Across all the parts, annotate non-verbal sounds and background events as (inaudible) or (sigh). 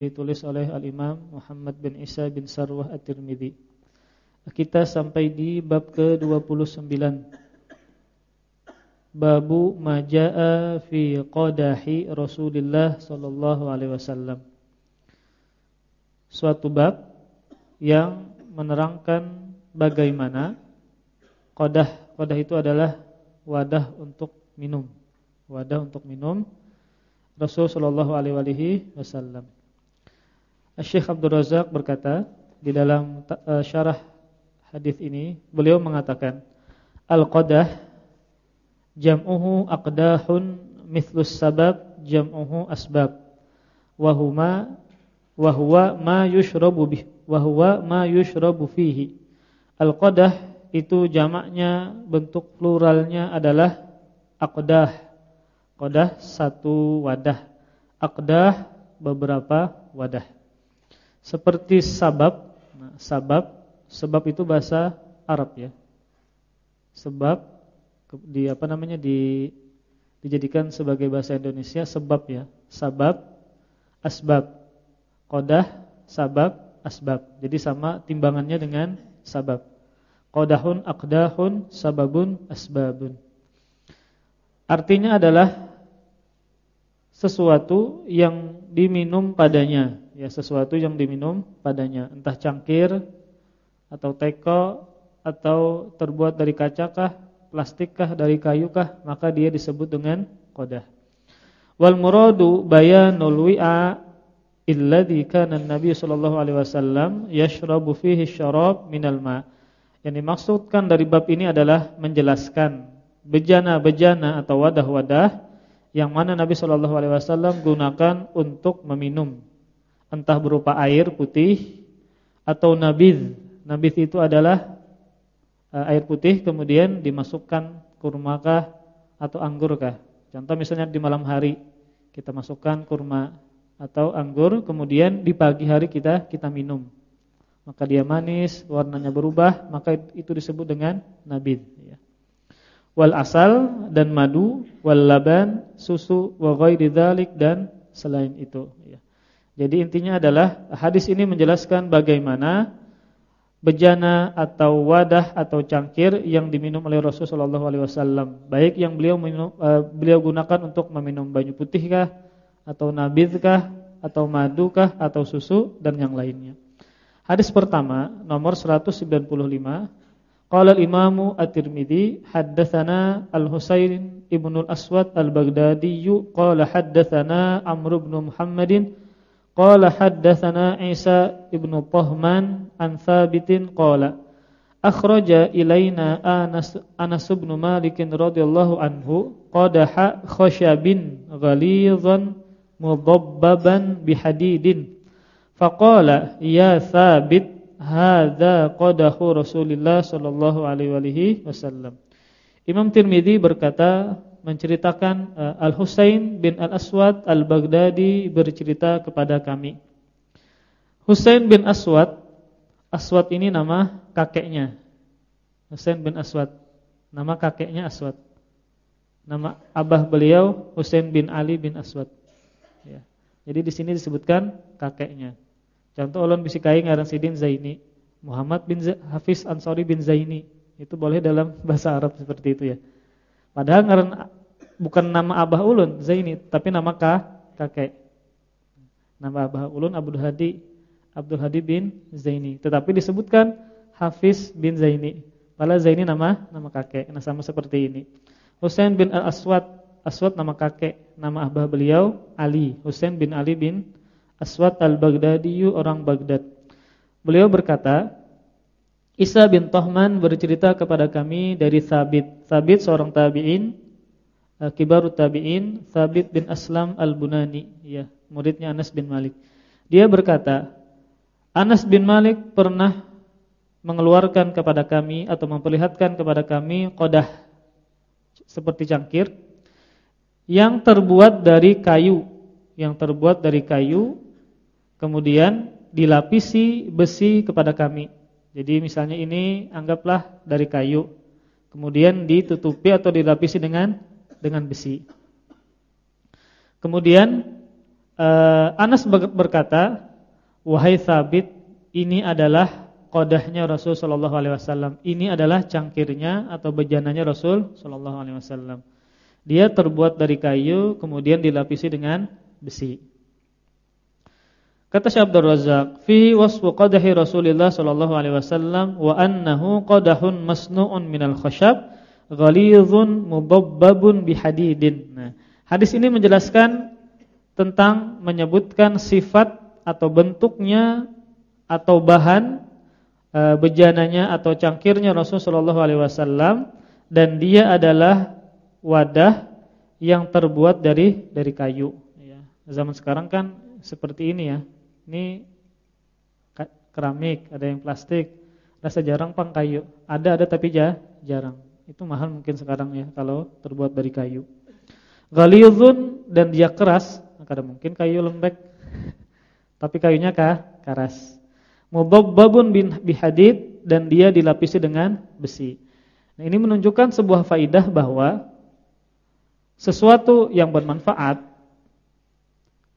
ditulis oleh Al-Imam Muhammad bin Isa bin Sarwah At-Tirmidzi. Kita sampai di bab ke-29. Babu majaa fi qadahi Rasulullah sallallahu alaihi wasallam. Suatu bab yang menerangkan bagaimana qadah. Qadah itu adalah wadah untuk minum. Wadah untuk minum Rasul sallallahu alaihi wasallam. Syekh Abdul Razak berkata di dalam uh, syarah hadis ini beliau mengatakan al-qadah jam'uhu aqdahun mithlus sabab jam'uhu asbab. Wa huma wa ma yushrabu bih wa huwa ma yushrabu fihi. Al-qadah itu jamaknya bentuk pluralnya adalah aqdah. Qadah satu wadah. Aqdah beberapa wadah seperti sabab. Nah, sabab, sebab itu bahasa Arab ya. Sebab di apa namanya di dijadikan sebagai bahasa Indonesia sebab ya. Sabab, asbab. Qadah, sabab, asbab. Jadi sama timbangannya dengan sabab. Qadahun, aqdahun, sababun, asbabun. Artinya adalah sesuatu yang diminum padanya. Ya sesuatu yang diminum padanya. Entah cangkir atau teko atau terbuat dari kacakah plastikkah dari kayukah maka dia disebut dengan qadah wal muradu bayanul wi'a illadhi kana an-nabi sallallahu alaihi wasallam yashrabu fihi syarab minal ma. Yang dimaksudkan dari bab ini adalah menjelaskan bejana-bejana atau wadah-wadah yang mana Nabi Shallallahu Alaihi Wasallam gunakan untuk meminum entah berupa air putih atau nabidh. Nabidh itu adalah uh, air putih kemudian dimasukkan kurmakah atau anggurkah. Contoh misalnya di malam hari kita masukkan kurma atau anggur, kemudian di pagi hari kita kita minum. Maka dia manis, warnanya berubah, maka itu disebut dengan nabidh ya. Wal asal dan madu, wal laban, susu, wa ghairi dan selain itu ya. Jadi intinya adalah hadis ini menjelaskan bagaimana bejana atau wadah atau cangkir yang diminum oleh Rasulullah SAW. Baik yang beliau minum, uh, beliau gunakan untuk meminum banyu putihkah atau nabidkah atau madukah atau susu dan yang lainnya. Hadis pertama nomor 195 Qala al-Imam At-Tirmidzi haddatsana Al-Husain ibn al-Aswad al-Baghdadi qala haddatsana Amr ibn Muhammadin Qala haddatsana Isa ibn Tahman an Thabitin qala akhraja ilaina Anas Anas ibn Malik radhiyallahu anhu qadaha khashabin ghalidhan mudabbaban bihadidin. Faqala ya Thabit hadza qadahu Rasulillah sallallahu alaihi wasallam Imam Tirmizi berkata menceritakan uh, Al-Husain bin Al-Aswad Al-Baghdadi bercerita kepada kami. Husain bin Aswad, Aswad ini nama kakeknya. Husain bin Aswad, nama kakeknya Aswad. Nama abah beliau Husain bin Ali bin Aswad. Ya. Jadi di sini disebutkan kakeknya. Contoh ulun bisikai ngaran sidin Zaini, Muhammad bin Hafiz Ansori bin Zaini. Itu boleh dalam (laughs) bahasa Arab seperti itu ya. Padahal ngaran bukan nama abah ulun Zaini, tapi nama kah, kakek. Nama abah ulun Abdul Hadi Abdul Hadi bin Zaini. Tetapi disebutkan Hafiz bin Zaini. Padahal Zaini nama nama kakek. Nah sama seperti ini. Husain bin Al Aswad, Aswad nama kakek, nama abah beliau Ali. Husain bin Ali bin Aswad Al Baghdadi orang Baghdad. Beliau berkata, Isa bin Tohman bercerita kepada kami dari Sabit. Sabit seorang tabi'in, uh, kibarut tabi'in, Sabit bin Aslam al-Bunani, ya, muridnya Anas bin Malik. Dia berkata, Anas bin Malik pernah mengeluarkan kepada kami atau memperlihatkan kepada kami kodah seperti cangkir yang terbuat dari kayu, yang terbuat dari kayu, kemudian dilapisi besi kepada kami jadi misalnya ini anggaplah dari kayu, kemudian ditutupi atau dilapisi dengan dengan besi. Kemudian uh, Anas berkata, "Wahai Thabit, ini adalah kodahnya Rasul sallallahu alaihi wasallam. Ini adalah cangkirnya atau bejananya Rasul sallallahu alaihi wasallam. Dia terbuat dari kayu kemudian dilapisi dengan besi. Kata Syekh Abdul Razak, "Fi wasfu qadahi Rasulillah sallallahu alaihi wasallam wa annahu qadahun masnu'un minal khashab ghalidhun mudabbabun bihadidin." Nah, hadis ini menjelaskan tentang menyebutkan sifat atau bentuknya atau bahan e, bejananya atau cangkirnya Rasulullah Shallallahu alaihi wasallam dan dia adalah wadah yang terbuat dari dari kayu ya. Zaman sekarang kan seperti ini ya. Ini keramik, ada yang plastik. Rasa jarang pang kayu. Ada ada tapi ja, jarang. Itu mahal mungkin sekarang ya kalau terbuat dari kayu. Ghalidhun dan dia keras, maka mungkin kayu lembek. (laughs) tapi kayunya kah? keras mudabbabun bin bihadid dan dia dilapisi dengan besi. Nah, ini menunjukkan sebuah faidah bahwa sesuatu yang bermanfaat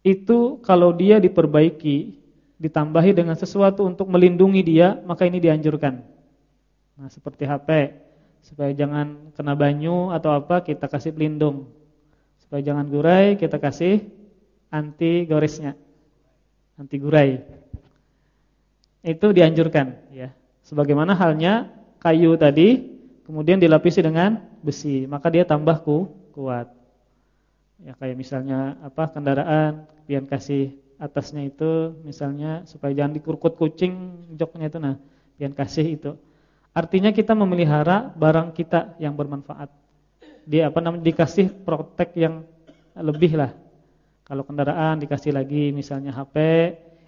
itu kalau dia diperbaiki, ditambahi dengan sesuatu untuk melindungi dia, maka ini dianjurkan. Nah, seperti HP, supaya jangan kena banyu atau apa, kita kasih pelindung. Supaya jangan gurai, kita kasih anti goresnya. Anti gurai itu dianjurkan ya. Sebagaimana halnya kayu tadi kemudian dilapisi dengan besi, maka dia tambah ku, kuat. Ya kayak misalnya apa kendaraan pian kasih atasnya itu misalnya supaya jangan dikurkut kucing joknya itu nah, pian kasih itu. Artinya kita memelihara barang kita yang bermanfaat. Dia apa namanya dikasih protek yang lebih lah. Kalau kendaraan dikasih lagi misalnya HP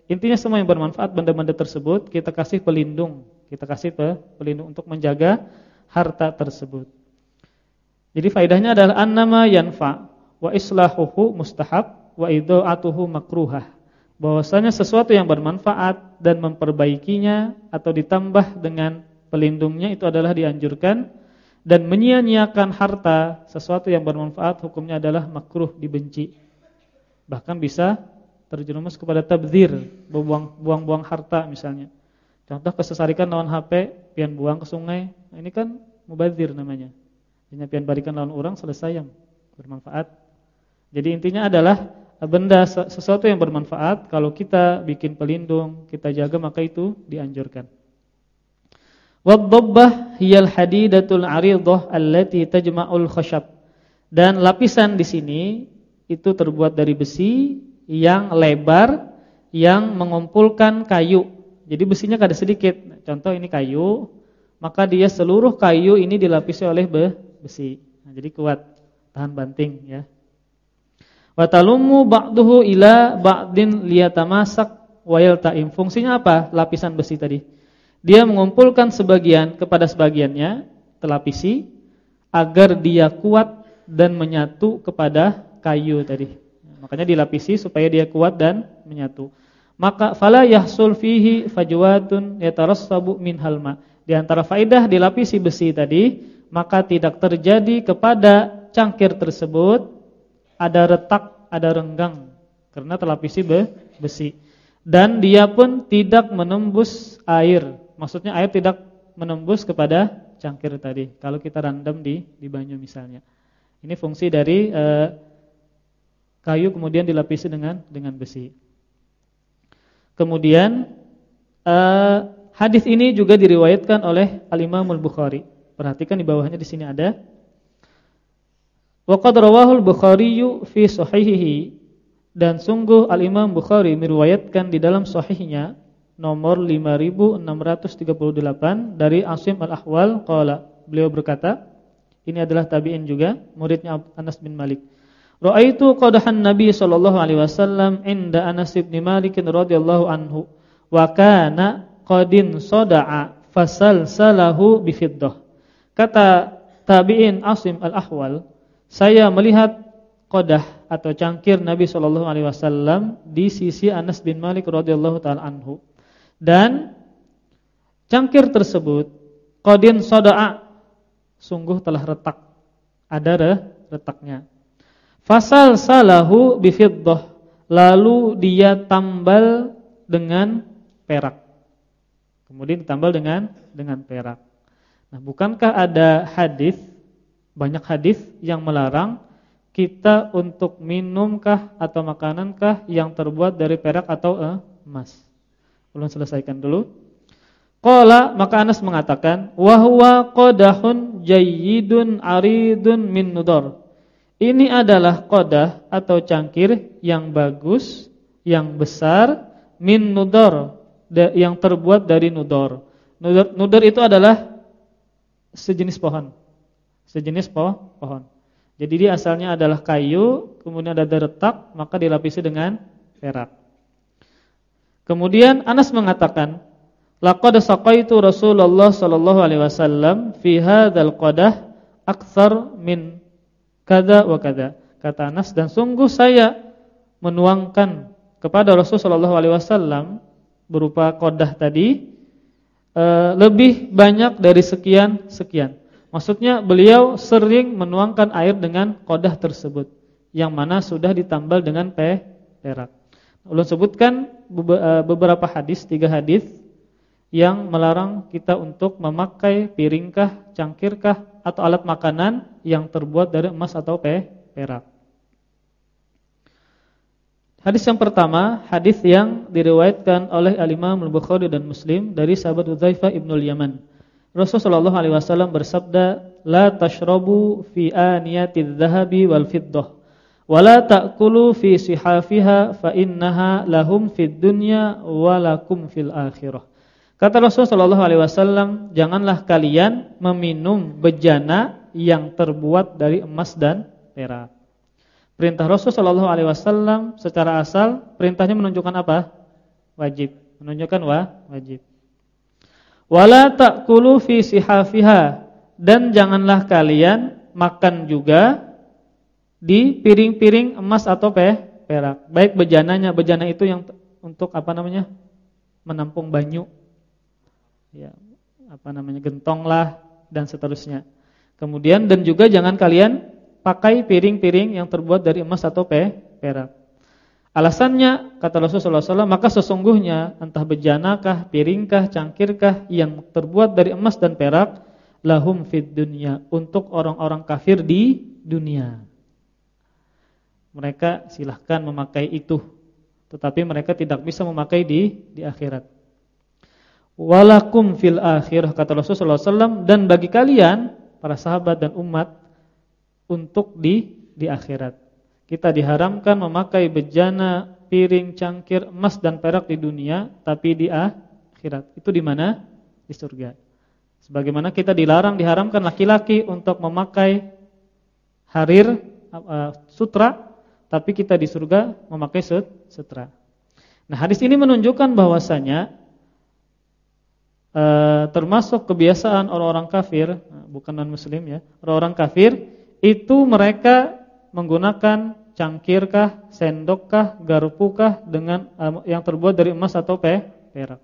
Intinya semua yang bermanfaat benda-benda tersebut kita kasih pelindung, kita kasih pelindung untuk menjaga harta tersebut. Jadi faedahnya adalah annama yanfa wa islahuhu mustahab wa idha'atuhu makruhah. Bahwasanya sesuatu yang bermanfaat dan memperbaikinya atau ditambah dengan pelindungnya itu adalah dianjurkan dan menyia-nyiakan harta sesuatu yang bermanfaat hukumnya adalah makruh dibenci. Bahkan bisa terjerumus kepada tabdzir, buang-buang harta misalnya. Contoh kesesarikan lawan HP, pian buang ke sungai, nah, ini kan mubadzir namanya. Hanya pian barikan lawan orang selesai yang bermanfaat. Jadi intinya adalah benda sesuatu yang bermanfaat kalau kita bikin pelindung, kita jaga maka itu dianjurkan. Wadhabbah hiyal hadidatul 'aridah allati tajma'ul khashab. Dan lapisan di sini itu terbuat dari besi yang lebar yang mengumpulkan kayu. Jadi besinya kada sedikit. Contoh ini kayu, maka dia seluruh kayu ini dilapisi oleh besi. Nah, jadi kuat, tahan banting ya. Wa talumu ba'duhu ila ba'din liyatamasak wa yalta'im. Fungsinya apa? Lapisan besi tadi. Dia mengumpulkan sebagian kepada sebagiannya, telapisi agar dia kuat dan menyatu kepada kayu tadi. Makanya dilapisi supaya dia kuat dan menyatu. Maka fala yahsul fihi fajwatun yatarassabu min halma. Di antara faedah dilapisi besi tadi, maka tidak terjadi kepada cangkir tersebut ada retak, ada renggang karena terlapisi besi. Dan dia pun tidak menembus air. Maksudnya air tidak menembus kepada cangkir tadi. Kalau kita random di di banyu misalnya. Ini fungsi dari uh, kayu kemudian dilapisi dengan dengan besi. Kemudian uh, hadis ini juga diriwayatkan oleh Al-Imam Al-Bukhari. Perhatikan di bawahnya di sini ada Wa qad rawahu al-Bukhari fi sahihihi. Dan sungguh Al-Imam Bukhari meriwayatkan di dalam sahihnya nomor 5638 dari Asim Al-Ahwal. Qala beliau berkata ini adalah tabi'in juga muridnya Anas bin Malik. Ra'aitu qadahan Nabi sallallahu alaihi wasallam inda Anas bin Malik radhiyallahu anhu wa kana qadin sada'a fasalsalahu bifiddah. Kata tabi'in Asim al-Ahwal, saya melihat qadah atau cangkir Nabi sallallahu alaihi wasallam di sisi Anas bin Malik radhiyallahu taala anhu. Dan cangkir tersebut qadin sada'a sungguh telah retak. Ada retaknya. Fasal salahu bifiddah lalu dia tambal dengan perak. Kemudian ditambal dengan dengan perak. Nah, bukankah ada hadis banyak hadis yang melarang kita untuk minumkah atau makanankah yang terbuat dari perak atau eh, emas? Belum selesaikan dulu. Qala maka Anas mengatakan wa huwa qadahun jayyidun aridun min nudar. Ini adalah qadah atau cangkir yang bagus, yang besar min nudar yang terbuat dari nudar. Nudar, nudar itu adalah sejenis pohon sejenis po pohon. Jadi dia asalnya adalah kayu, kemudian ada retak, maka dilapisi dengan perak. Kemudian Anas mengatakan, laqad saqaitu Rasulullah sallallahu alaihi wasallam fi hadzal qadah akthar min kada wa kada. Kata Anas dan sungguh saya menuangkan kepada Rasul sallallahu alaihi wasallam berupa qadah tadi eh, lebih banyak dari sekian sekian. Maksudnya beliau sering menuangkan air dengan kodah tersebut yang mana sudah ditambal dengan pe perak. Ulun sebutkan e, beberapa hadis, tiga hadis yang melarang kita untuk memakai piringkah, cangkirkah atau alat makanan yang terbuat dari emas atau pe perak. Hadis yang pertama, hadis yang diriwayatkan oleh Al-Imam Al-Bukhari dan Muslim dari sahabat Udzaifah Ibnu Yaman. Rasulullah sallallahu alaihi wasallam bersabda, "La tashrabu fi aniyatiz zahabi wal fiddah, wa la ta'kulu fi sihafiha fa innaha lahum dunya wa lakum akhirah." Kata Rasulullah sallallahu alaihi wasallam, "Janganlah kalian meminum bejana yang terbuat dari emas dan perak." Perintah Rasulullah sallallahu alaihi wasallam secara asal perintahnya menunjukkan apa? Wajib. Menunjukkan wa wajib. Wala ta'kulu fi sihafiha dan janganlah kalian makan juga di piring-piring emas atau pe perak. Baik bejananya, bejana itu yang untuk apa namanya? menampung banyu. Ya, apa namanya? gentong lah dan seterusnya. Kemudian dan juga jangan kalian pakai piring-piring yang terbuat dari emas atau pe perak. Alasannya kata Rasulullah SAW maka sesungguhnya entah bejanakah, piringkah, cangkirkah yang terbuat dari emas dan perak lahum fid dunya untuk orang-orang kafir di dunia. Mereka silahkan memakai itu, tetapi mereka tidak bisa memakai di di akhirat. Walakum fil akhirah kata Rasulullah SAW dan bagi kalian para sahabat dan umat untuk di di akhirat. Kita diharamkan memakai bejana, piring, cangkir, emas dan perak di dunia, tapi di akhirat. Itu di mana? Di surga. Sebagaimana kita dilarang diharamkan laki-laki untuk memakai harir uh, sutra, tapi kita di surga memakai sutra. Nah, hadis ini menunjukkan bahwasanya uh, termasuk kebiasaan orang-orang kafir, uh, bukan non muslim ya, orang-orang kafir itu mereka menggunakan cangkirkah, sendokkah, garpukah dengan uh, yang terbuat dari emas atau pe perak.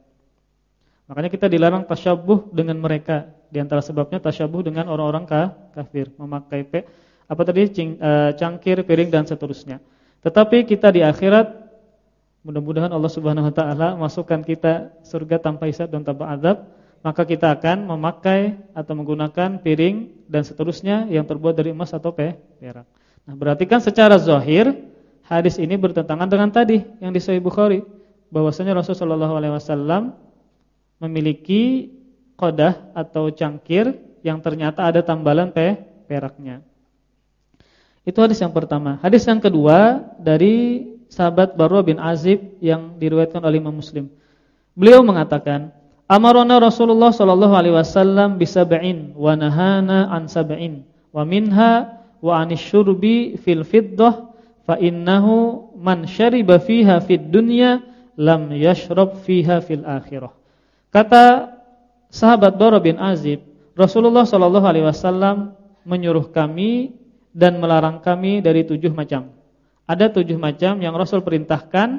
Makanya kita dilarang tasyabuh dengan mereka. Di antara sebabnya tasyabuh dengan orang-orang kafir, memakai pe apa tadi cing, uh, cangkir, piring dan seterusnya. Tetapi kita di akhirat mudah-mudahan Allah Subhanahu wa taala masukkan kita surga tanpa hisab dan tanpa azab, maka kita akan memakai atau menggunakan piring dan seterusnya yang terbuat dari emas atau pe perak. Nah, berarti kan secara zahir hadis ini bertentangan dengan tadi yang di Sahih Bukhari bahwasanya Rasulullah SAW memiliki kodah atau cangkir yang ternyata ada tambalan pe peraknya. Itu hadis yang pertama. Hadis yang kedua dari sahabat Barwa bin Azib yang diriwayatkan oleh Imam Muslim. Beliau mengatakan, "Amarona Rasulullah sallallahu alaihi wasallam bisab'in wa nahana an sab'in wa syurbi fil fiddah fa innahu man syariba fiha fid dunya lam yashrab fiha fil akhirah. Kata sahabat Dora bin Azib, Rasulullah sallallahu alaihi wasallam menyuruh kami dan melarang kami dari tujuh macam. Ada tujuh macam yang Rasul perintahkan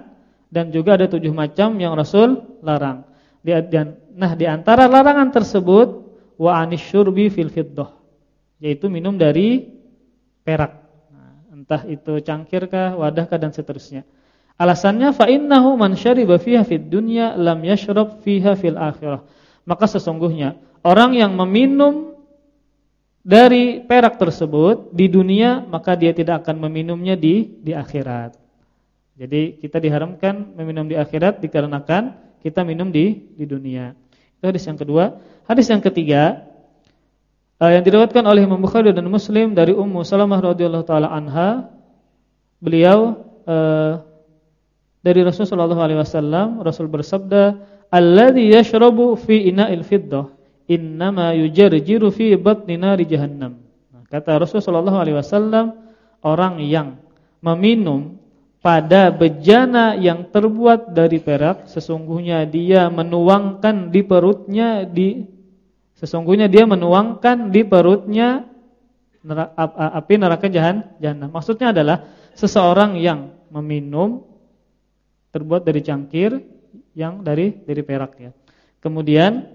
dan juga ada tujuh macam yang Rasul larang. Nah di antara larangan tersebut wa syurbi fil fiddah yaitu minum dari perak. Nah, entah itu cangkirkah, wadahkah dan seterusnya. Alasannya fa innahu man syariba fiha fid dunya lam yashrab fiha fil akhirah. Maka sesungguhnya orang yang meminum dari perak tersebut di dunia maka dia tidak akan meminumnya di di akhirat. Jadi kita diharamkan meminum di akhirat dikarenakan kita minum di di dunia. Itu hadis yang kedua. Hadis yang ketiga yang diriwayatkan oleh Imam Bukhari dan Muslim dari Ummu Salamah radhiyallahu taala anha, beliau uh, dari Rasulullah sallallahu alaihi wasallam, Rasul bersabda, "Alladzi yashrabu fi ina'il fiddah, innama yujarjiru fi batni nari jahannam." Nah, kata Rasulullah sallallahu alaihi wasallam, orang yang meminum pada bejana yang terbuat dari perak sesungguhnya dia menuangkan di perutnya di sesungguhnya dia menuangkan di perutnya api neraka jahanam. Maksudnya adalah seseorang yang meminum terbuat dari cangkir yang dari dari perak ya. Kemudian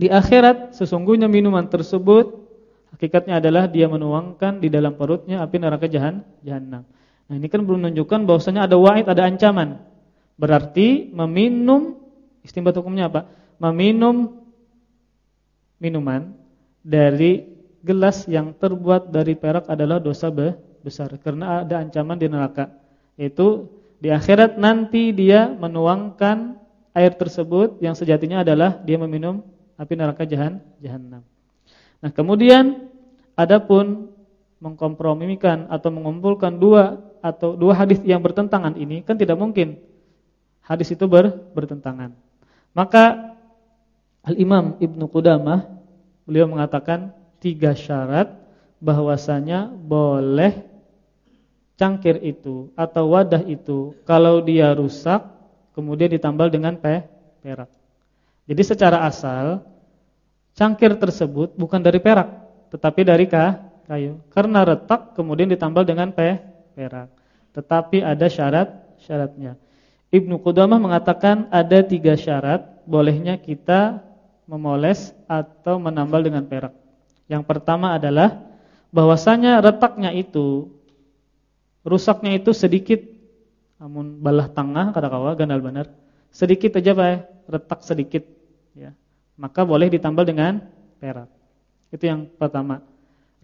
di akhirat sesungguhnya minuman tersebut hakikatnya adalah dia menuangkan di dalam perutnya api neraka jahanam. Nah, ini kan menunjukkan bahwasanya ada wa'id, ada ancaman. Berarti meminum istimbat hukumnya apa? Meminum minuman dari gelas yang terbuat dari perak adalah dosa besar karena ada ancaman di neraka. Itu di akhirat nanti dia menuangkan air tersebut yang sejatinya adalah dia meminum api neraka jahan jahanam. Nah, kemudian adapun mengkompromikan atau mengumpulkan dua atau dua hadis yang bertentangan ini kan tidak mungkin hadis itu ber, bertentangan. Maka Al-Imam Ibnu Qudamah beliau mengatakan tiga syarat bahwasanya boleh cangkir itu atau wadah itu kalau dia rusak kemudian ditambal dengan pe, perak. Jadi secara asal cangkir tersebut bukan dari perak tetapi dari kayu. Karena retak kemudian ditambal dengan pe, perak. Tetapi ada syarat-syaratnya. Ibnu Qudamah mengatakan ada tiga syarat bolehnya kita memoles atau menambal dengan perak. Yang pertama adalah bahwasanya retaknya itu rusaknya itu sedikit namun balah tengah kata kawa gandal benar. Sedikit aja Pak, retak sedikit ya. Maka boleh ditambal dengan perak. Itu yang pertama.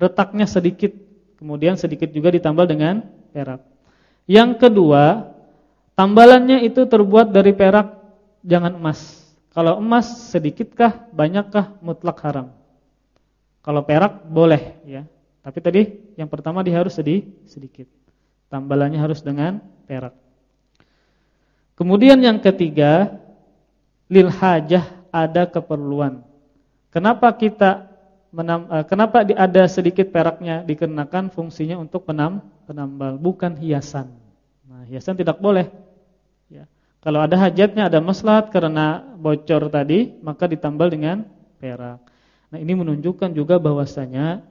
Retaknya sedikit, kemudian sedikit juga ditambal dengan perak. Yang kedua, tambalannya itu terbuat dari perak, jangan emas. Kalau emas sedikitkah, banyakkah mutlak haram. Kalau perak boleh ya. Tapi tadi yang pertama dia harus sedih, sedikit. Tambalannya harus dengan perak. Kemudian yang ketiga, lil hajah ada keperluan. Kenapa kita menam, eh, kenapa ada sedikit peraknya dikenakan fungsinya untuk penam, penambal bukan hiasan. Nah, hiasan tidak boleh. Kalau ada hajatnya ada maslahat karena bocor tadi, maka ditambal dengan perak. Nah, ini menunjukkan juga bahwasanya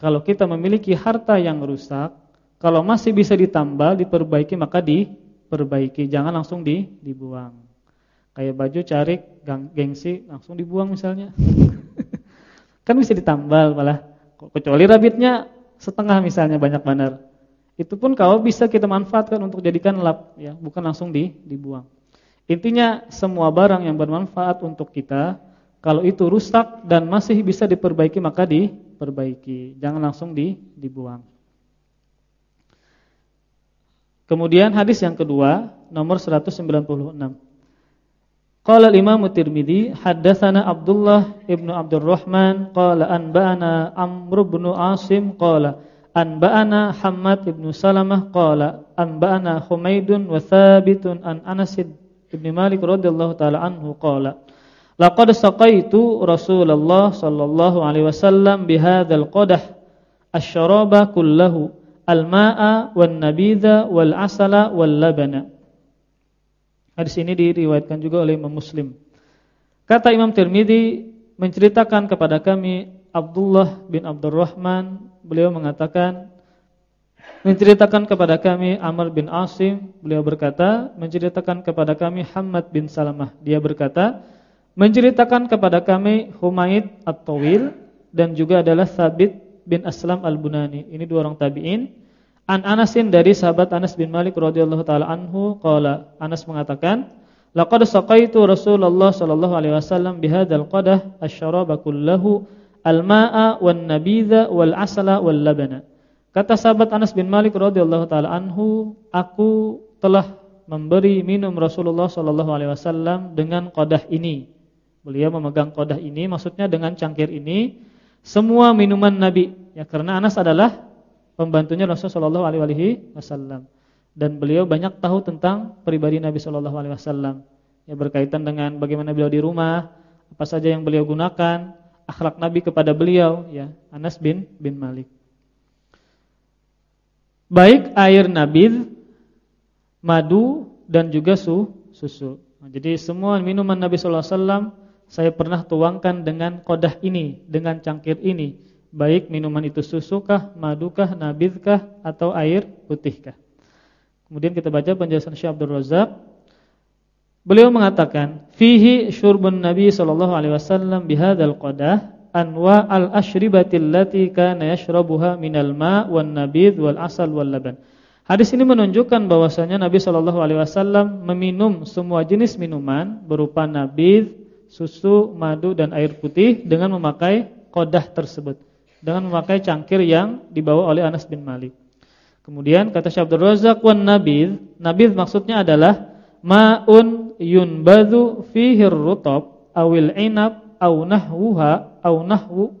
kalau kita memiliki harta yang rusak, kalau masih bisa ditambal, diperbaiki maka diperbaiki, jangan langsung di, dibuang. Kayak baju carik, gengsi langsung dibuang misalnya. (laughs) Kan bisa ditambal malah. Kecuali rabitnya setengah misalnya banyak benar. Itu pun kalau bisa kita manfaatkan untuk jadikan lap ya, bukan langsung di, dibuang. Intinya semua barang yang bermanfaat untuk kita kalau itu rusak dan masih bisa diperbaiki maka diperbaiki. Jangan langsung di, dibuang. Kemudian hadis yang kedua nomor 196. Qala al-Imam Tirmizi haddatsana Abdullah ibnu Abdurrahman qala anba'ana Amr ibn Asim qala anba'ana Hammad ibnu Salamah qala anba'ana Humaidun wa Thabitun an Anas ibn Malik radhiyallahu taala anhu qala laqad saqaitu Rasulullah sallallahu alaihi wasallam bihadzal qadah asy-syaraba kullahu al-ma'a wan nabidha wal asala wal labana Hadis ini diriwayatkan juga oleh Imam Muslim. Kata Imam Tirmidzi menceritakan kepada kami Abdullah bin Abdurrahman, beliau mengatakan menceritakan kepada kami Amr bin Asim, beliau berkata, menceritakan kepada kami Hamad bin Salamah, dia berkata, menceritakan kepada kami Humaid At-Tawil dan juga adalah Sabit bin Aslam Al-Bunani. Ini dua orang tabi'in. An Anasin dari sahabat Anas bin Malik radhiyallahu taala anhu qala Anas mengatakan laqad saqaitu Rasulullah sallallahu alaihi wasallam bihadzal qadah asy-syaraba kullahu al-ma'a wan nabidha wal asala wal labana Kata sahabat Anas bin Malik radhiyallahu taala anhu aku telah memberi minum Rasulullah sallallahu alaihi wasallam dengan qadah ini. Beliau memegang qadah ini maksudnya dengan cangkir ini semua minuman Nabi. Ya karena Anas adalah pembantunya Rasulullah Shallallahu Alaihi Wasallam. Dan beliau banyak tahu tentang pribadi Nabi Shallallahu Alaihi Wasallam. Ya berkaitan dengan bagaimana beliau di rumah apa saja yang beliau gunakan akhlak Nabi kepada beliau ya Anas bin bin Malik baik air nabid madu dan juga su, susu jadi semua minuman Nabi Shallallahu Alaihi Wasallam saya pernah tuangkan dengan kodah ini dengan cangkir ini baik minuman itu susukah, madukah, nabidkah atau air putihkah. Kemudian kita baca penjelasan Syekh Abdul Razak. Beliau mengatakan, "Fihi syurbun Nabi sallallahu alaihi wasallam bihadzal qadah anwa al-ashribati allati kana yashrabuha minal ma' wan nabidh wal asal wal laban." Hadis ini menunjukkan bahwasanya Nabi Shallallahu alaihi wasallam meminum semua jenis minuman berupa nabidh, susu, madu dan air putih dengan memakai kodah tersebut dengan memakai cangkir yang dibawa oleh Anas bin Malik. Kemudian kata Syekh Abdul Razak wan nabidh, nabidh maksudnya adalah ma'un yunbadhu fihi rutab awil inab aw nahwuha aw nahwu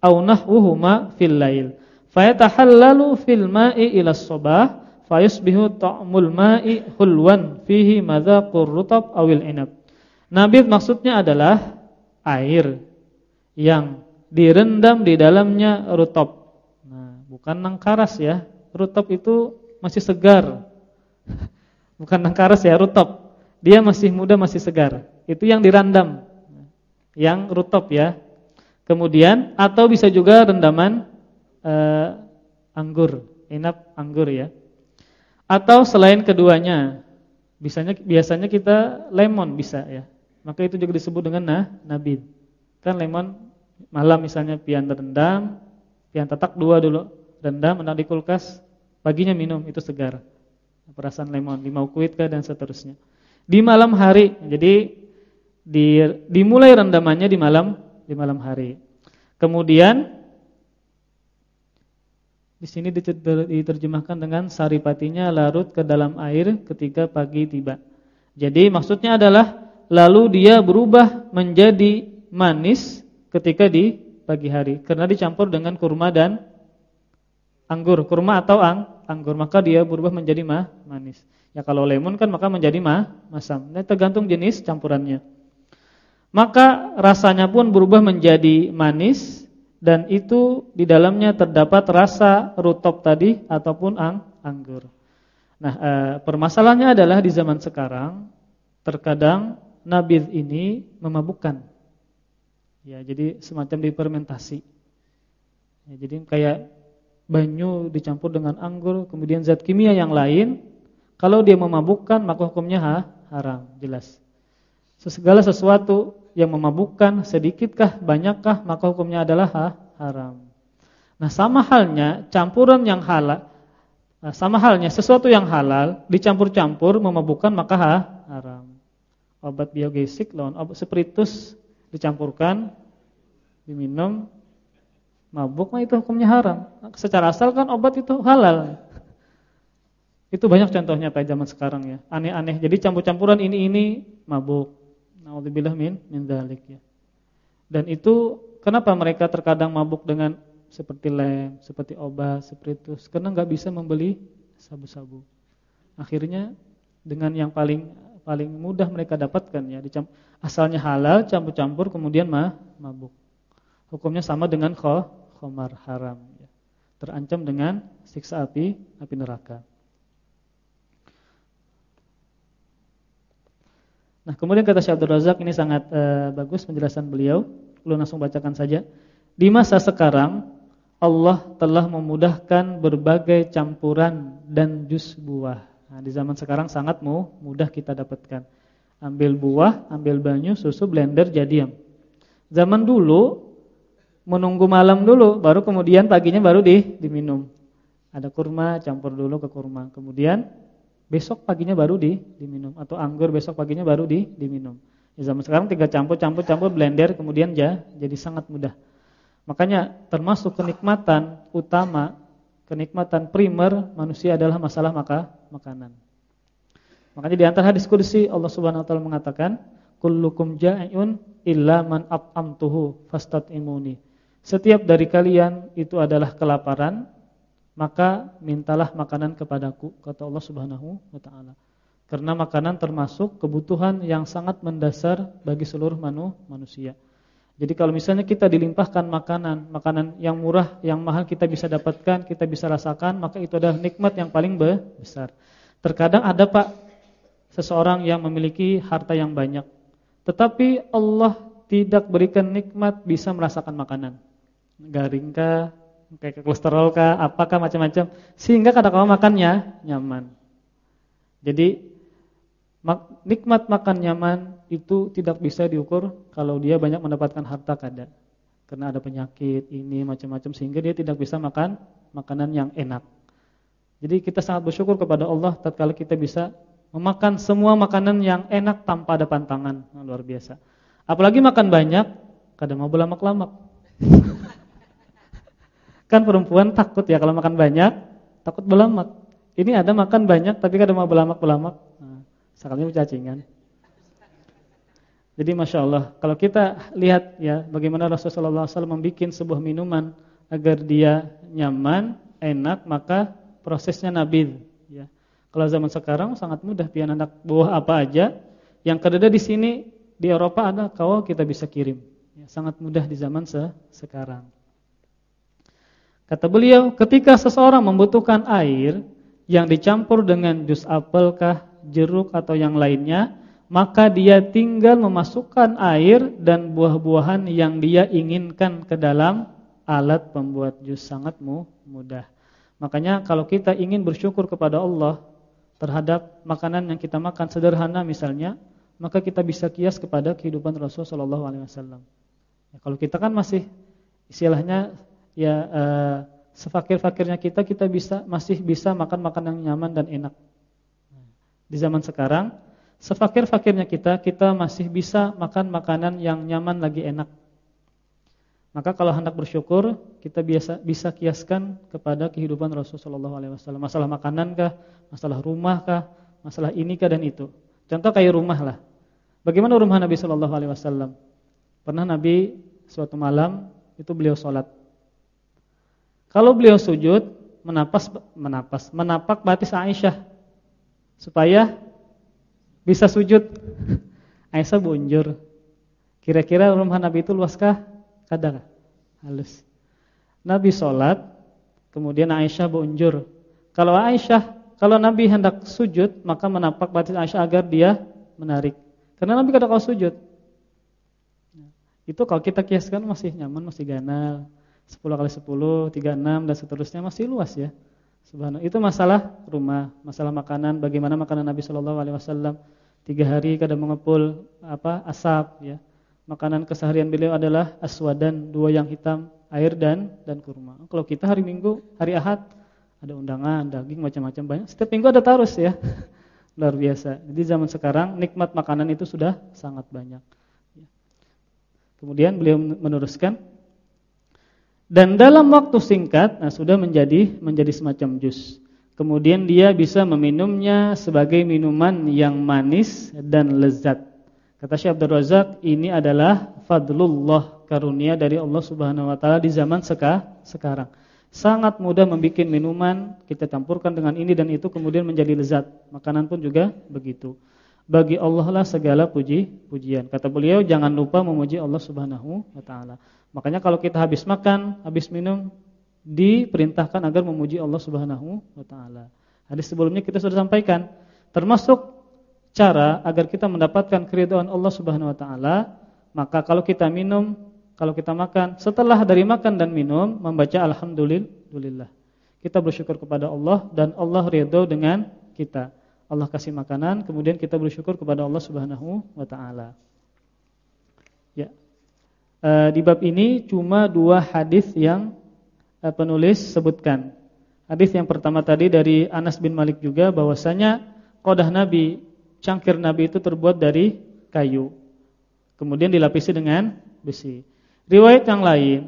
aw nahwuhuma fil lail. Fayatahallalu fil ma'i ila as-sabah fayusbihu ta'mul ma'i hulwan fihi madzaqur rutab awil inab. Nabidh maksudnya adalah air yang direndam di dalamnya rutop. Nah, bukan nangkaras ya. Rutop itu masih segar. (laughs) Bukan nangkaras ya, rutop. Dia masih muda, masih segar. Itu yang direndam. Yang rutop ya. Kemudian atau bisa juga rendaman uh, anggur, inap anggur ya. Atau selain keduanya, biasanya biasanya kita lemon bisa ya. Maka itu juga disebut dengan nah, nabid. Kan lemon malam misalnya pian rendam, pian tetak dua dulu, rendam, rendam di kulkas, paginya minum itu segar. Perasan lemon, limau kuit dan seterusnya. Di malam hari, jadi di, dimulai rendamannya di malam di malam hari. Kemudian di sini diterjemahkan dengan saripatinya larut ke dalam air ketika pagi tiba. Jadi maksudnya adalah lalu dia berubah menjadi manis ketika di pagi hari karena dicampur dengan kurma dan anggur, kurma atau ang, anggur maka dia berubah menjadi mah, manis. Ya kalau lemon kan maka menjadi mah, masam. Nah, tergantung jenis campurannya. Maka rasanya pun berubah menjadi manis dan itu di dalamnya terdapat rasa rutop tadi ataupun ang, anggur. Nah, e, permasalahannya adalah di zaman sekarang terkadang nabid ini memabukkan. Ya, jadi semacam difermentasi. Ya, jadi kayak banyu dicampur dengan anggur, kemudian zat kimia yang lain, kalau dia memabukkan maka hukumnya ha, haram, jelas. Segala sesuatu yang memabukkan sedikitkah, banyakkah, maka hukumnya adalah ha, haram. Nah, sama halnya campuran yang halal Nah, sama halnya sesuatu yang halal dicampur-campur memabukkan maka ha, haram. Obat biogesik lawan obat spiritus dicampurkan, diminum, mabuk mah itu hukumnya haram. Secara asal kan obat itu halal. Itu banyak contohnya pada zaman sekarang ya. Aneh-aneh. Jadi campur-campuran ini ini mabuk. Nauzubillah min min dzalik ya. Dan itu kenapa mereka terkadang mabuk dengan seperti lem, seperti obat, spiritus karena nggak bisa membeli sabu-sabu. Akhirnya dengan yang paling paling mudah mereka dapatkan ya asalnya halal campur-campur kemudian mah mabuk hukumnya sama dengan khamar haram ya. terancam dengan siksa api api neraka Nah kemudian kata Syekh Razak ini sangat uh, bagus penjelasan beliau Lu langsung bacakan saja Di masa sekarang Allah telah memudahkan berbagai campuran dan jus buah Nah, di zaman sekarang sangat mudah kita dapatkan. Ambil buah, ambil banyu, susu, blender jadi. Zaman dulu menunggu malam dulu, baru kemudian paginya baru di diminum. Ada kurma, campur dulu ke kurma. Kemudian besok paginya baru di diminum atau anggur besok paginya baru di diminum. Ya, zaman sekarang tinggal campur campur campur blender kemudian ya jadi sangat mudah. Makanya termasuk kenikmatan utama, kenikmatan primer manusia adalah masalah maka makanan. Makanya di antara hadis qudsi Allah Subhanahu wa taala mengatakan, "Kullukum ja'iun illa man at'amtuhu fastat'imuni." Setiap dari kalian itu adalah kelaparan, maka mintalah makanan kepadaku, kata Allah Subhanahu wa taala. Karena makanan termasuk kebutuhan yang sangat mendasar bagi seluruh manu, manusia. Jadi kalau misalnya kita dilimpahkan makanan, makanan yang murah, yang mahal kita bisa dapatkan, kita bisa rasakan, maka itu adalah nikmat yang paling besar. Terkadang ada Pak seseorang yang memiliki harta yang banyak. Tetapi Allah tidak berikan nikmat bisa merasakan makanan. Garingkah, kayak kolesterol kah, apakah macam-macam sehingga kadang-kadang makannya nyaman. Jadi nikmat makan nyaman itu tidak bisa diukur kalau dia banyak mendapatkan harta kada. Karena ada penyakit ini macam-macam sehingga dia tidak bisa makan makanan yang enak. Jadi kita sangat bersyukur kepada Allah tatkala kita bisa Memakan semua makanan yang enak tanpa ada pantangan. Nah, luar biasa. Apalagi makan banyak, kadang mau belamak-lamak. Kan perempuan takut ya kalau makan banyak, takut belamak. Ini ada makan banyak tapi kadang mau belamak-belamak. Nah, sekalinya cacingan. Jadi Masya Allah, kalau kita lihat ya bagaimana Rasulullah SAW membuat sebuah minuman agar dia nyaman, enak, maka prosesnya nabil. Ya. Kalau zaman sekarang sangat mudah pian anak buah apa aja yang kedua di sini di Eropa ada kau kita bisa kirim. Ya, sangat mudah di zaman se sekarang. Kata beliau, ketika seseorang membutuhkan air yang dicampur dengan jus apel kah, jeruk atau yang lainnya, maka dia tinggal memasukkan air dan buah-buahan yang dia inginkan ke dalam alat pembuat jus sangat mudah. Makanya kalau kita ingin bersyukur kepada Allah terhadap makanan yang kita makan sederhana misalnya, maka kita bisa kias kepada kehidupan Rasul sallallahu alaihi. Ya, kalau kita kan masih istilahnya ya uh, sefakir-fakirnya kita kita bisa masih bisa makan makanan yang nyaman dan enak. Di zaman sekarang, sefakir-fakirnya kita kita masih bisa makan makanan yang nyaman lagi enak. Maka kalau hendak bersyukur, kita biasa bisa kiaskan kepada kehidupan Rasulullah SAW. Masalah makanan kah, masalah rumah kah, masalah ini kah dan itu. Contoh kayak rumah lah. Bagaimana rumah Nabi Alaihi Wasallam? Pernah Nabi suatu malam itu beliau sholat. Kalau beliau sujud, menapas, menapas, menapak batis Aisyah supaya bisa sujud. (laughs) Aisyah bunjur. Kira-kira rumah Nabi itu luaskah? Kadang halus. Nabi sholat, kemudian Aisyah bunjur. Kalau Aisyah, kalau Nabi hendak sujud, maka menapak batin Aisyah agar dia menarik. Karena Nabi kadang kalau sujud. Itu kalau kita kiaskan masih nyaman, masih ganal. 10 kali 10, 36 dan seterusnya masih luas ya. Subhanallah. Itu masalah rumah, masalah makanan, bagaimana makanan Nabi Shallallahu alaihi wasallam. Tiga hari kadang mengepul apa asap ya makanan keseharian beliau adalah aswadan, dua yang hitam, air dan dan kurma. Kalau kita hari Minggu, hari Ahad ada undangan, daging macam-macam banyak. Setiap minggu ada tarus ya. (laughs) Luar biasa. Jadi zaman sekarang nikmat makanan itu sudah sangat banyak. Kemudian beliau meneruskan dan dalam waktu singkat nah sudah menjadi menjadi semacam jus. Kemudian dia bisa meminumnya sebagai minuman yang manis dan lezat. Kata Syekh Abdul Razak, ini adalah fadlullah karunia dari Allah Subhanahu wa taala di zaman seka, sekarang. Sangat mudah membuat minuman, kita campurkan dengan ini dan itu kemudian menjadi lezat. Makanan pun juga begitu. Bagi Allah lah segala puji pujian. Kata beliau, jangan lupa memuji Allah Subhanahu wa taala. Makanya kalau kita habis makan, habis minum, diperintahkan agar memuji Allah Subhanahu wa taala. Hadis sebelumnya kita sudah sampaikan, termasuk cara agar kita mendapatkan keridhaan Allah Subhanahu wa taala, maka kalau kita minum, kalau kita makan, setelah dari makan dan minum membaca alhamdulillah. Kita bersyukur kepada Allah dan Allah ridho dengan kita. Allah kasih makanan, kemudian kita bersyukur kepada Allah Subhanahu wa taala. Ya. E, di bab ini cuma dua hadis yang e, penulis sebutkan. Hadis yang pertama tadi dari Anas bin Malik juga bahwasanya kodah Nabi, cangkir Nabi itu terbuat dari kayu. Kemudian dilapisi dengan besi. Riwayat yang lain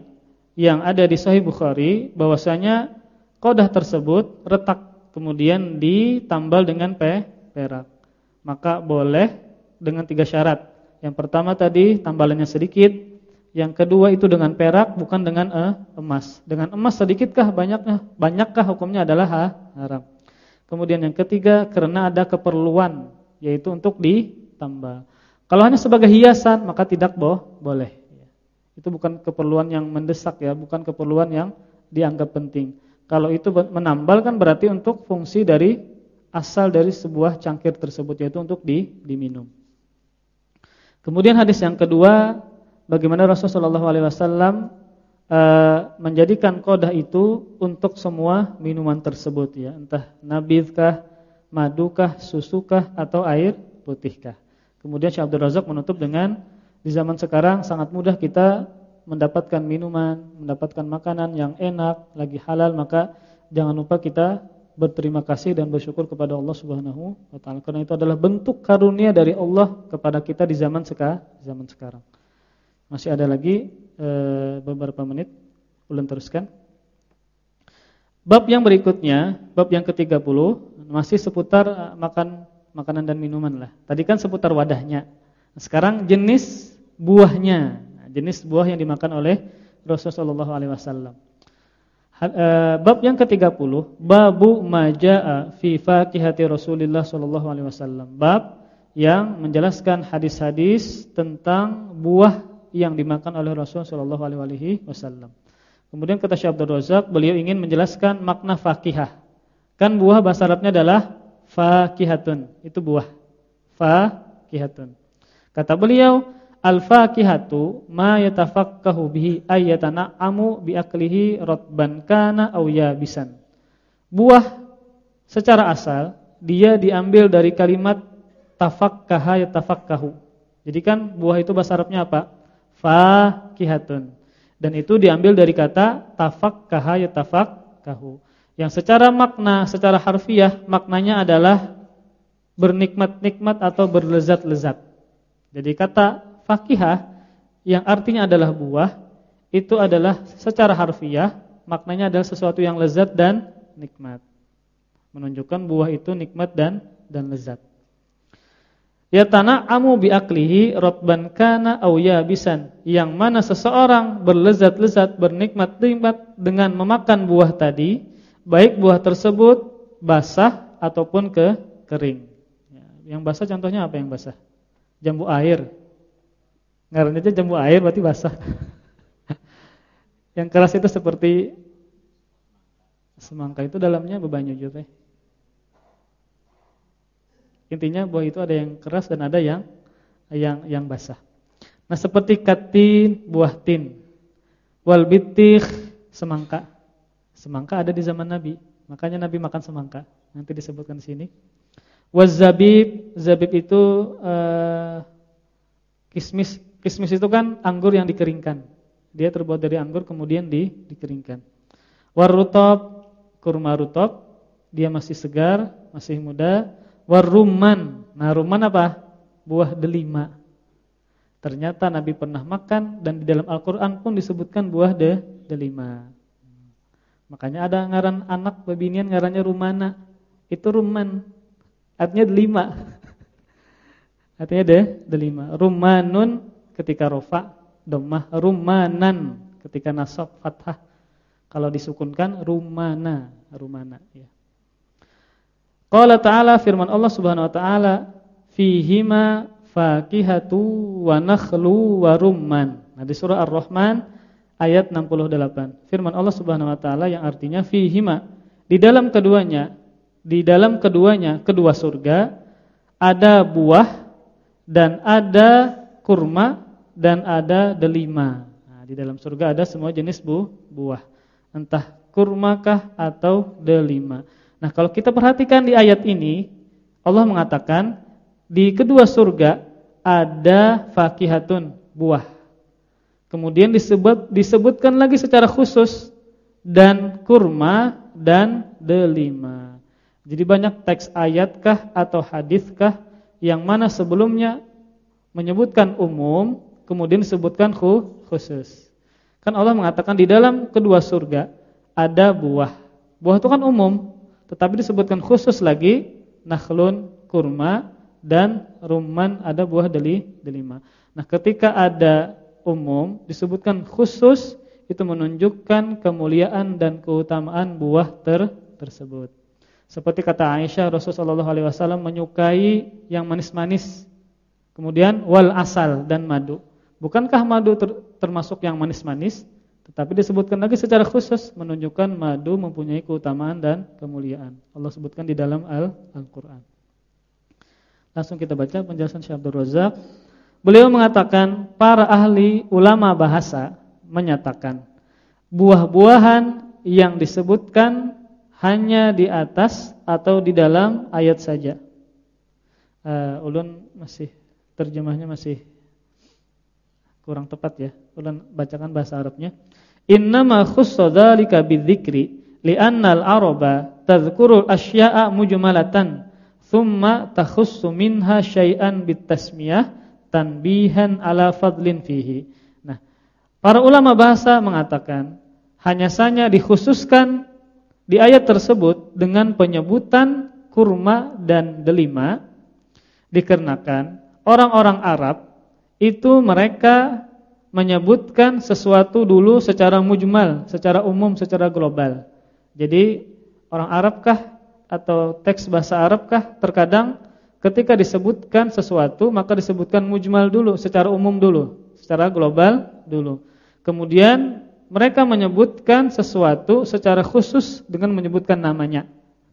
yang ada di Sahih Bukhari bahwasanya kodah tersebut retak kemudian ditambal dengan pe perak. Maka boleh dengan tiga syarat. Yang pertama tadi tambalannya sedikit, yang kedua itu dengan perak bukan dengan eh, emas. Dengan emas sedikitkah banyaknya? Banyakkah hukumnya adalah ha, haram. Kemudian yang ketiga karena ada keperluan yaitu untuk ditambah. Kalau hanya sebagai hiasan maka tidak boh, boleh. Itu bukan keperluan yang mendesak ya, bukan keperluan yang dianggap penting. Kalau itu menambal kan berarti untuk fungsi dari asal dari sebuah cangkir tersebut yaitu untuk di, diminum. Kemudian hadis yang kedua bagaimana Rasulullah SAW uh, menjadikan kodah itu untuk semua minuman tersebut ya, entah nabidkah, madukah, susukah atau air putihkah. Kemudian Syekh Abdul Razak menutup dengan di zaman sekarang sangat mudah kita mendapatkan minuman, mendapatkan makanan yang enak, lagi halal, maka jangan lupa kita berterima kasih dan bersyukur kepada Allah Subhanahu wa taala karena itu adalah bentuk karunia dari Allah kepada kita di zaman sekarang, zaman sekarang. Masih ada lagi e, beberapa menit. Ulun teruskan. Bab yang berikutnya, bab yang ke-30 masih seputar eh, makan makanan dan minuman lah. Tadi kan seputar wadahnya. Sekarang jenis buahnya, jenis buah yang dimakan oleh Rasulullah wasallam. Eh, bab yang ke-30, babu majaa fi sallallahu alaihi wasallam. Bab yang menjelaskan hadis-hadis tentang buah yang dimakan oleh Rasulullah Shallallahu alaihi wasallam. Kemudian kata Syekh Abdul Razak, beliau ingin menjelaskan makna fakihah. Kan buah bahasa Arabnya adalah fakihatun, itu buah. Fakihatun. Kata beliau, al-fakihatu ma yatafakkahu bihi ayyatana'amu bi aklihi ratban kana aw yabisan. Buah secara asal dia diambil dari kalimat tafakkaha yatafakkahu. Jadi kan buah itu bahasa Arabnya apa? Fakihatun. Dan itu diambil dari kata tafakkaha yatafakkahu. Yang secara makna, secara harfiah maknanya adalah bernikmat-nikmat atau berlezat-lezat. Jadi kata fakihah yang artinya adalah buah itu adalah secara harfiah maknanya adalah sesuatu yang lezat dan nikmat. Menunjukkan buah itu nikmat dan dan lezat amu bi aklihi rotban kana aw yabisan. Yang mana seseorang berlezat-lezat bernikmat-nikmat dengan memakan buah tadi baik buah tersebut basah ataupun ke kering. Ya, yang basah contohnya apa yang basah? Jambu air. Ngarannya aja jambu air berarti basah. (laughs) Yang keras itu seperti semangka itu dalamnya bebanyu juga Intinya buah itu ada yang keras dan ada yang yang yang basah. Nah, seperti katin, buah tin. Wal bitikh, semangka. Semangka ada di zaman Nabi. Makanya Nabi makan semangka. Nanti disebutkan di sini. Wazabib, zabib itu uh, kismis. Kismis itu kan anggur yang dikeringkan. Dia terbuat dari anggur kemudian di, dikeringkan. Warutob, kurma rutob, dia masih segar, masih muda waruman. Nah, ruman apa? Buah delima. Ternyata Nabi pernah makan dan di dalam Al-Qur'an pun disebutkan buah de delima. Makanya ada ngaran anak bebinian ngarannya rumana. Itu ruman. Artinya delima. (laughs) Artinya de delima. Rumanun ketika rofa domah rumanan ketika nasab fathah. Kalau disukunkan rumana, rumana ya. Qala ta'ala firman Allah Subhanahu wa taala fihima fakihatu wa nakhlu wa rumman. Nah di surah Ar-Rahman ayat 68. Firman Allah Subhanahu wa taala yang artinya fihima di dalam keduanya di dalam keduanya kedua surga ada buah dan ada kurma dan ada delima. Nah, di dalam surga ada semua jenis bu, buah. Entah kurmakah atau delima. Nah, kalau kita perhatikan di ayat ini, Allah mengatakan di kedua surga ada fakihatun, buah. Kemudian disebut disebutkan lagi secara khusus dan kurma dan delima. Jadi banyak teks ayatkah atau hadiskah yang mana sebelumnya menyebutkan umum, kemudian disebutkan khusus. Kan Allah mengatakan di dalam kedua surga ada buah. Buah itu kan umum, tetapi disebutkan khusus lagi nakhlun, kurma dan rumman ada buah deli delima. Nah, ketika ada umum disebutkan khusus itu menunjukkan kemuliaan dan keutamaan buah ter tersebut. Seperti kata Aisyah Rasulullah SAW menyukai yang manis-manis. Kemudian wal asal dan madu. Bukankah madu ter termasuk yang manis-manis? Tetapi disebutkan lagi secara khusus menunjukkan madu mempunyai keutamaan dan kemuliaan. Allah sebutkan di dalam Al-Qur'an. Langsung kita baca penjelasan Syekh Abdul Razak. Beliau mengatakan para ahli ulama bahasa menyatakan buah-buahan yang disebutkan hanya di atas atau di dalam ayat saja. Uh, ulun masih terjemahnya masih kurang tepat ya. Ulun bacakan bahasa Arabnya. Innama khussa dzalika bidzikri li'anna al-araba tadhkuru asya'a mujmalatan thumma takhussu minha syai'an bitasmiyah tanbihan ala fadlin fihi. Nah, para ulama bahasa mengatakan hanya saja dikhususkan di ayat tersebut dengan penyebutan kurma dan delima dikarenakan orang-orang Arab itu mereka menyebutkan sesuatu dulu secara mujmal, secara umum, secara global. Jadi orang Arabkah atau teks bahasa Arabkah terkadang ketika disebutkan sesuatu maka disebutkan mujmal dulu, secara umum dulu, secara global dulu. Kemudian mereka menyebutkan sesuatu secara khusus dengan menyebutkan namanya.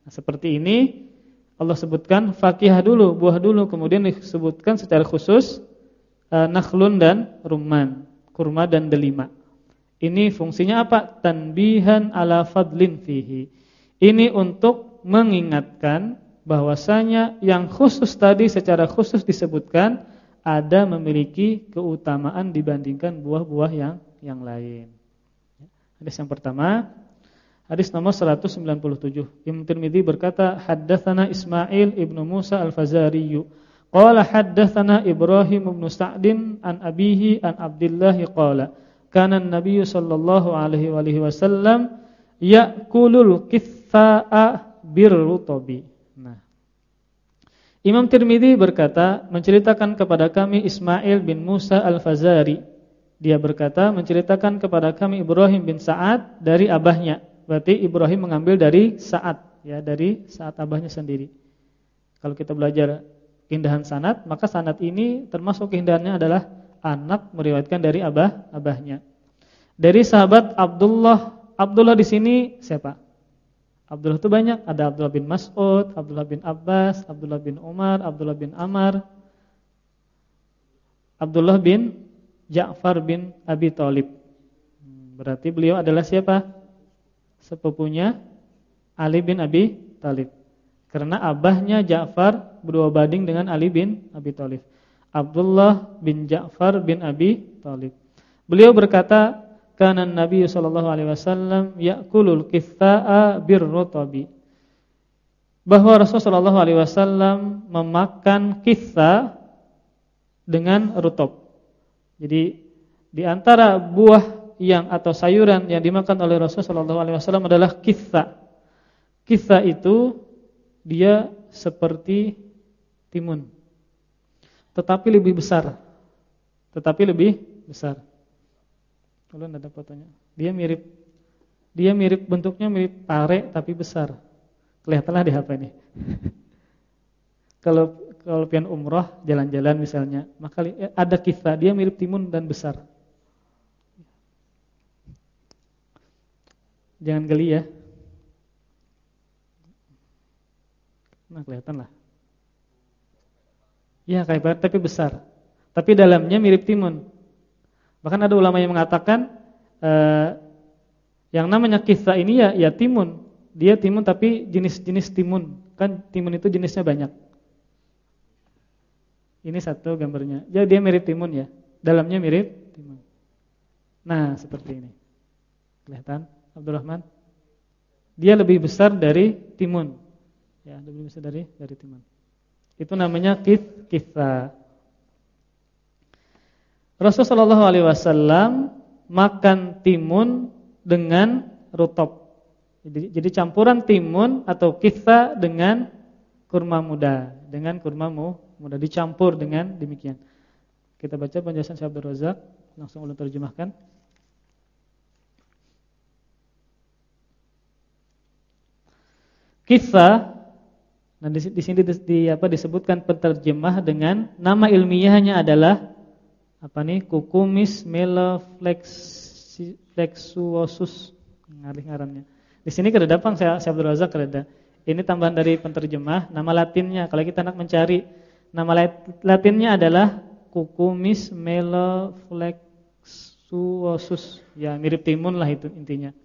Nah, seperti ini Allah sebutkan fakihah dulu, buah dulu, kemudian disebutkan secara khusus uh, nakhlun dan rumman, kurma dan delima. Ini fungsinya apa? Tanbihan ala fadlin fihi. Ini untuk mengingatkan bahwasanya yang khusus tadi secara khusus disebutkan ada memiliki keutamaan dibandingkan buah-buah yang yang lain. Hadis yang pertama, hadis nomor 197. Imam Tirmizi berkata, haddatsana Ismail ibnu Musa al-Fazari. Qala haddatsana Ibrahim ibnu Sa'din an abihi an Abdullah qala, kana an-nabiy sallallahu alaihi wa alihi wasallam ya'kulul kitha'a birrutabi. Nah. Imam Tirmizi berkata, menceritakan kepada kami Ismail bin Musa al-Fazari dia berkata menceritakan kepada kami Ibrahim bin Sa'ad dari abahnya. Berarti Ibrahim mengambil dari Sa'ad ya, dari Sa'ad abahnya sendiri. Kalau kita belajar keindahan sanad, maka sanad ini termasuk keindahannya adalah anak meriwayatkan dari abah abahnya. Dari sahabat Abdullah, Abdullah di sini siapa? Abdullah itu banyak, ada Abdullah bin Mas'ud, Abdullah bin Abbas, Abdullah bin Umar, Abdullah bin Amar, Abdullah bin Ja'far bin Abi Thalib. Berarti beliau adalah siapa? Sepupunya Ali bin Abi Thalib. Karena abahnya Ja'far berdua banding dengan Ali bin Abi Thalib. Abdullah bin Ja'far bin Abi Thalib. Beliau berkata, "Kana Nabi sallallahu alaihi wasallam ya'kulul qitha'a birrutabi." Bahwa Rasulullah sallallahu alaihi wasallam memakan kitha dengan rutab. Jadi di antara buah yang atau sayuran yang dimakan oleh Rasulullah SAW adalah kitha. Kitha itu dia seperti timun, tetapi lebih besar. Tetapi lebih besar. Kalau ada fotonya, dia mirip, dia mirip bentuknya mirip pare tapi besar. Kelihatanlah di HP ini. (laughs) Kalau kalau pian umroh jalan-jalan misalnya, maka ada kisah dia mirip timun dan besar. Jangan geli ya. Nah, kelihatan lah. Ya, kayak tapi besar. Tapi dalamnya mirip timun. Bahkan ada ulama yang mengatakan eh, yang namanya kisah ini ya ya timun. Dia timun tapi jenis-jenis timun. Kan timun itu jenisnya banyak. Ini satu gambarnya. Jadi dia mirip timun ya. Dalamnya mirip timun. Nah, seperti ini. Kelihatan Abdurrahman? dia lebih besar dari timun. Ya, lebih besar dari dari timun. Itu namanya kith kitha. Rasulullah alaihi wasallam makan timun dengan rutop. Jadi, jadi campuran timun atau kitha dengan kurma muda, dengan kurma muda dicampur dengan demikian. Kita baca penjelasan Syekh Abdul Razak, langsung ulun terjemahkan. Kisah Nah di, sini di, di apa disebutkan penterjemah dengan nama ilmiahnya adalah apa nih? Cucumis melaflexuosus ngalih ngarannya. Di sini kedadapan saya saya Abdul Razak kedada. Ini tambahan dari penterjemah nama latinnya. Kalau kita nak mencari nama latinnya adalah Cucumis melaflexuosus. Ya mirip timun lah itu intinya.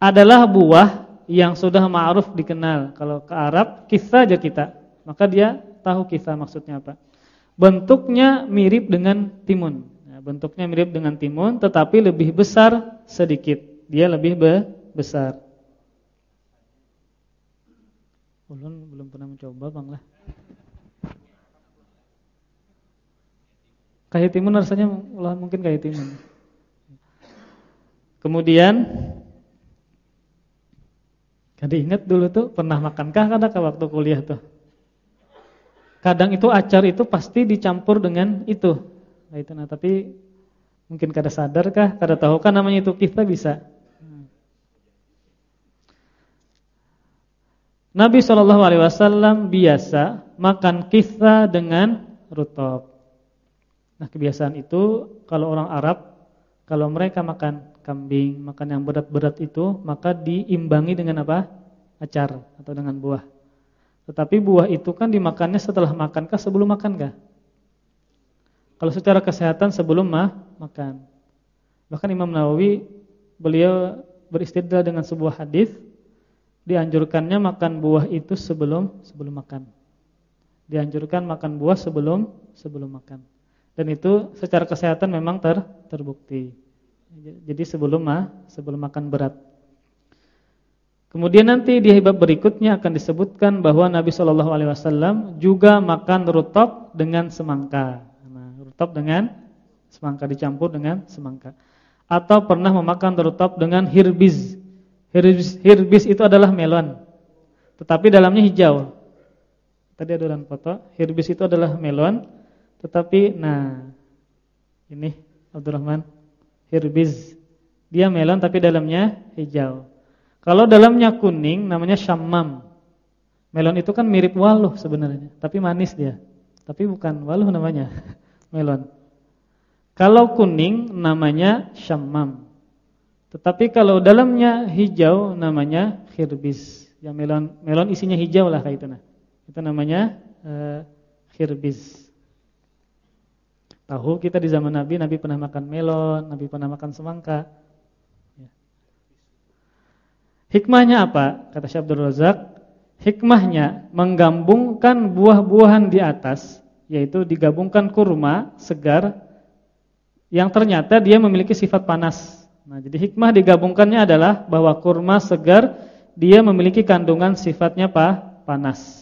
Adalah buah yang sudah ma'ruf dikenal. Kalau ke Arab kisah aja kita, maka dia tahu kisah maksudnya apa. Bentuknya mirip dengan timun. Ya, bentuknya mirip dengan timun, tetapi lebih besar sedikit. Dia lebih be besar. Ulun belum pernah mencoba, Bang lah. Kayak timun rasanya mungkin kayak timun. Kemudian jadi ingat dulu tuh pernah makankah kadang waktu kuliah tuh? Kadang itu acar itu pasti dicampur dengan itu. Nah, itu nah tapi mungkin kada sadarkah, kada tahu kan namanya itu kita bisa. Nabi Shallallahu Alaihi Wasallam biasa makan kisah dengan rutop. Nah kebiasaan itu kalau orang Arab kalau mereka makan kambing, makan yang berat-berat itu, maka diimbangi dengan apa? Acar atau dengan buah. Tetapi buah itu kan dimakannya setelah makankah sebelum makankah? Kalau secara kesehatan sebelum mah makan. Bahkan Imam Nawawi beliau beristidlal dengan sebuah hadis dianjurkannya makan buah itu sebelum sebelum makan. Dianjurkan makan buah sebelum sebelum makan. Dan itu secara kesehatan memang ter, terbukti. Jadi sebelum mah, sebelum makan berat. Kemudian nanti di bab berikutnya akan disebutkan bahwa Nabi Shallallahu alaihi wasallam juga makan rutop dengan semangka. Nah, rutop dengan semangka dicampur dengan semangka. Atau pernah memakan rutop dengan hirbiz. Hirbiz, hirbiz itu adalah melon. Tetapi dalamnya hijau. Tadi ada dalam foto, hirbiz itu adalah melon, tetapi nah ini Abdurrahman hirbiz. Dia melon tapi dalamnya hijau. Kalau dalamnya kuning namanya syamam. Melon itu kan mirip waluh sebenarnya, tapi manis dia. Tapi bukan waluh namanya, (laughs) melon. Kalau kuning namanya syamam. Tetapi kalau dalamnya hijau namanya khirbiz. Ya melon melon isinya hijau lah kayak itu nah. Itu namanya uh, khirbiz. Tahu kita di zaman Nabi, Nabi pernah makan melon, Nabi pernah makan semangka. Ya. Hikmahnya apa? Kata Syekh Abdul Razak, hikmahnya menggabungkan buah-buahan di atas, yaitu digabungkan kurma segar yang ternyata dia memiliki sifat panas. Nah, jadi hikmah digabungkannya adalah bahwa kurma segar dia memiliki kandungan sifatnya apa? panas.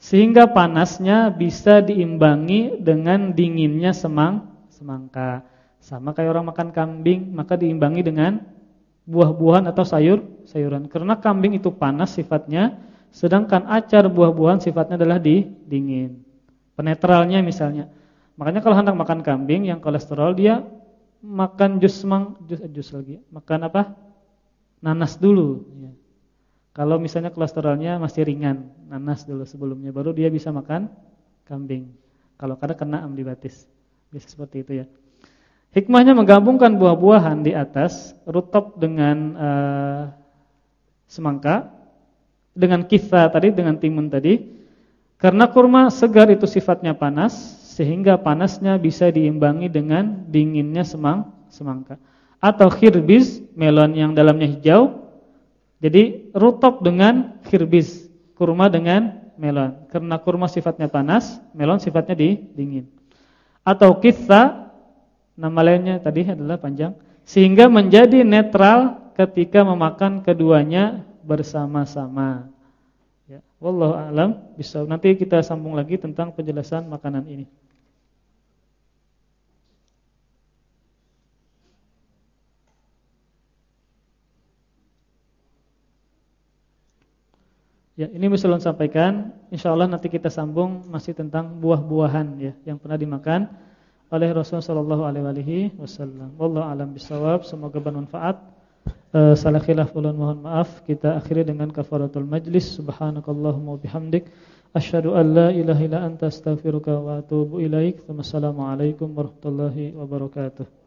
Sehingga panasnya bisa diimbangi dengan dinginnya semang semangka. Sama kayak orang makan kambing, maka diimbangi dengan buah-buahan atau sayur sayuran. Karena kambing itu panas sifatnya, sedangkan acar buah-buahan sifatnya adalah di dingin. Penetralnya misalnya. Makanya kalau hendak makan kambing yang kolesterol dia makan jus semang jus jus lagi. Makan apa? Nanas dulu ya. Kalau misalnya kolesterolnya masih ringan, nanas dulu sebelumnya baru dia bisa makan kambing. Kalau kada kena amdibatis. Bisa seperti itu ya. Hikmahnya menggabungkan buah-buahan di atas rutop dengan uh, semangka dengan kisah tadi dengan timun tadi. Karena kurma segar itu sifatnya panas sehingga panasnya bisa diimbangi dengan dinginnya semang semangka. Atau khirbiz melon yang dalamnya hijau jadi rutop dengan khirbis, kurma dengan melon. Karena kurma sifatnya panas, melon sifatnya di dingin. Atau kisah, nama lainnya tadi adalah panjang, sehingga menjadi netral ketika memakan keduanya bersama-sama. Ya, wallahu a'lam bisa nanti kita sambung lagi tentang penjelasan makanan ini. Ya, ini bisa sampaikan. Insya Allah nanti kita sambung masih tentang buah-buahan ya yang pernah dimakan oleh Rasulullah Shallallahu Alaihi Wasallam. Wallahu alam bisawab. Semoga bermanfaat. Uh, salah khilaf ulun mohon maaf. Kita akhiri dengan kafaratul majlis. Subhanakallahumma bihamdik. Asyhadu an la ilaha illa anta astaghfiruka wa atubu ilaik. Wassalamualaikum warahmatullahi wabarakatuh.